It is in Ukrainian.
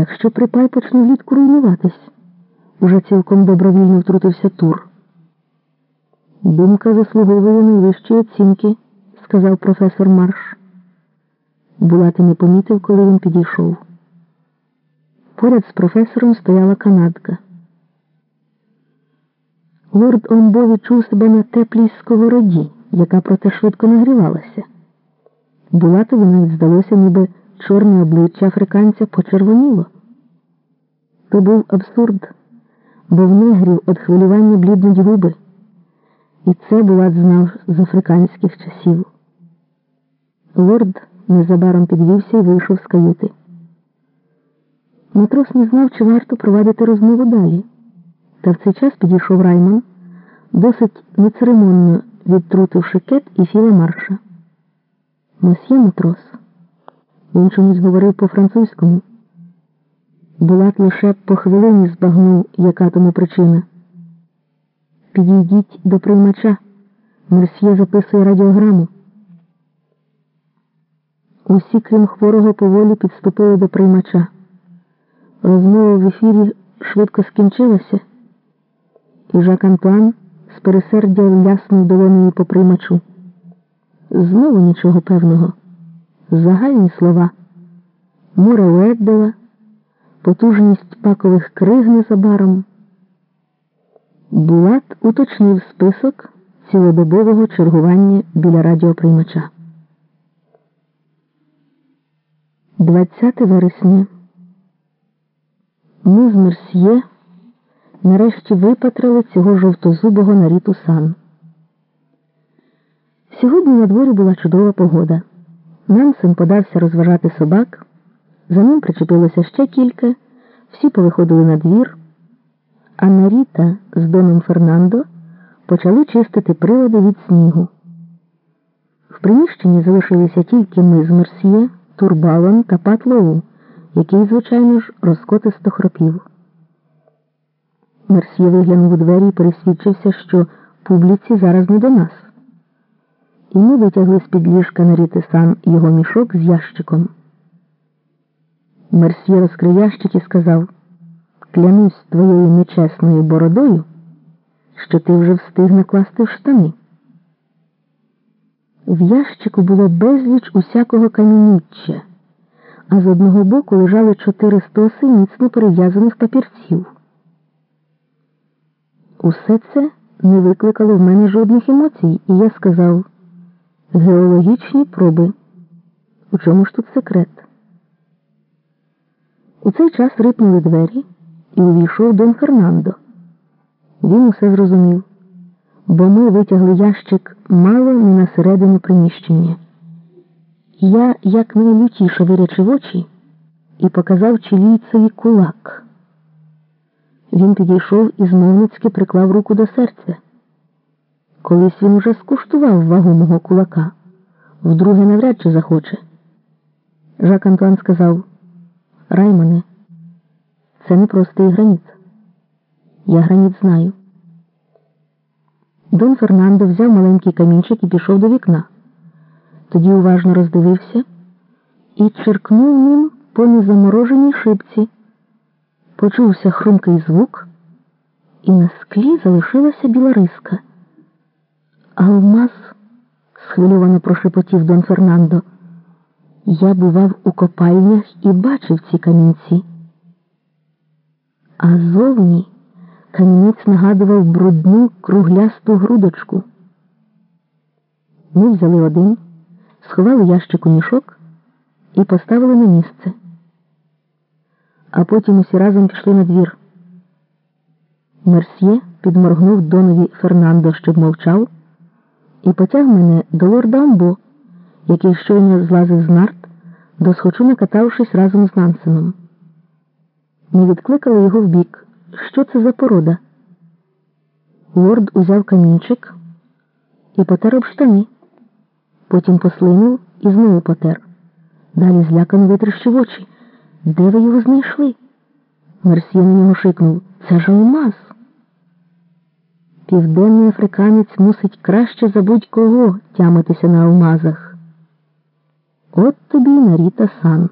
якщо припай почне влітку руйнуватись? Уже цілком добровільно втрутився Тур. Думка заслуговує найвищої оцінки, сказав професор Марш. Булати не помітив, коли він підійшов. Поряд з професором стояла канадка. Лорд Омбо відчув себе на теплій сковороді, яка проте швидко нагрівалася. Булатові навіть здалося, ніби чорне обличчя африканця почервоніло. То був абсурд, бо в негрів від хвилювання бліднуть губи. І це Булат знав з африканських часів. Лорд незабаром підвівся і вийшов з каюти. Матрос не знав, чи варто провадити розмову далі. Та в цей час підійшов Раймон, досить нецеремонно відтрутивши кет і філа марша. Мосьє матрос. Він чомусь говорив по-французькому. Булат лише по хвилині збагнув, яка тому причина. Підійдіть до приймача. Мерсьє записує радіограму. Усі, крім хворого, поволі підступили до приймача. Розмова в ефірі швидко скінчилася, і Жак Антуан з пересердя ляснув долонею по приймачу. Знову нічого певного. Загальні слова. Море Уеддела, потужність пакових криг незабаром. Булат уточнив список цілодобового чергування біля радіоприймача. 20 вересня. Ми з Мерсьє нарешті випатрили цього жовтозубого наріту сан. Сьогодні на дворі була чудова погода. Нансен подався розважати собак, за ним причепилося ще кілька, всі повиходили на двір, а Наріта з доном Фернандо почали чистити прилади від снігу. В приміщенні залишилися тільки ми з Мерсьє, Турбалон та Патлоу, який, звичайно ж, розкотисто хропів. Мерсьє виглянув у двері і пересвідчився, що публіці зараз не до нас. І ми витягли з-під ліжка на сан його мішок з ящиком. Мерсьє розкрив ящик і сказав Клянусь твоєю нечесною бородою, що ти вже встиг накласти в штани. В ящику було безліч усякого камінюччя, а з одного боку лежали чотири стоси міцно перев'язаних папірців. Усе це не викликало в мене жодних емоцій, і я сказав геологічні проби. У чому ж тут секрет? У цей час рипнули двері і увійшов Дон Фернандо. Він усе зрозумів, бо ми витягли ящик мало не на середину приміщення. Я як найлютіше вирячив очі і показав чилійцеві кулак. Він підійшов і змовницьки приклав руку до серця. Колись він уже скуштував вагу мого кулака, вдруге навряд чи захоче. Жак Антуан сказав Раймоне, це не простий граніт. Я граніт знаю. Дон Фернандо взяв маленький камінчик і пішов до вікна. Тоді уважно роздивився і черкнув ним по незамороженій шибці. Почувся хрумкий звук, і на склі залишилася біла риска. Алмаз, схвильовано прошепотів Дон Фернандо. Я бував у копальнях і бачив ці камінці. А зовні камінець нагадував брудну круглясту грудочку. Ми взяли один, сховали ящик у мішок і поставили на місце. А потім усі разом пішли на двір. Мерсьє підморгнув донові Фернандо, щоб мовчав, і потяг мене до лорда Амбо, який щойно злазив з нарт, досхочу накатавшись разом з Нансеном. Ми відкликали його вбік. Що це за порода? Лорд узяв камінчик і потер об штани. Потім послинув і знову потер. Далі злякано витріщив очі. Де ви його знайшли? Мерсьє на нього шикнув. Це ж алмаз. Південний африканець мусить краще за будь-кого тямитися на алмазах. От тобі наріта сан.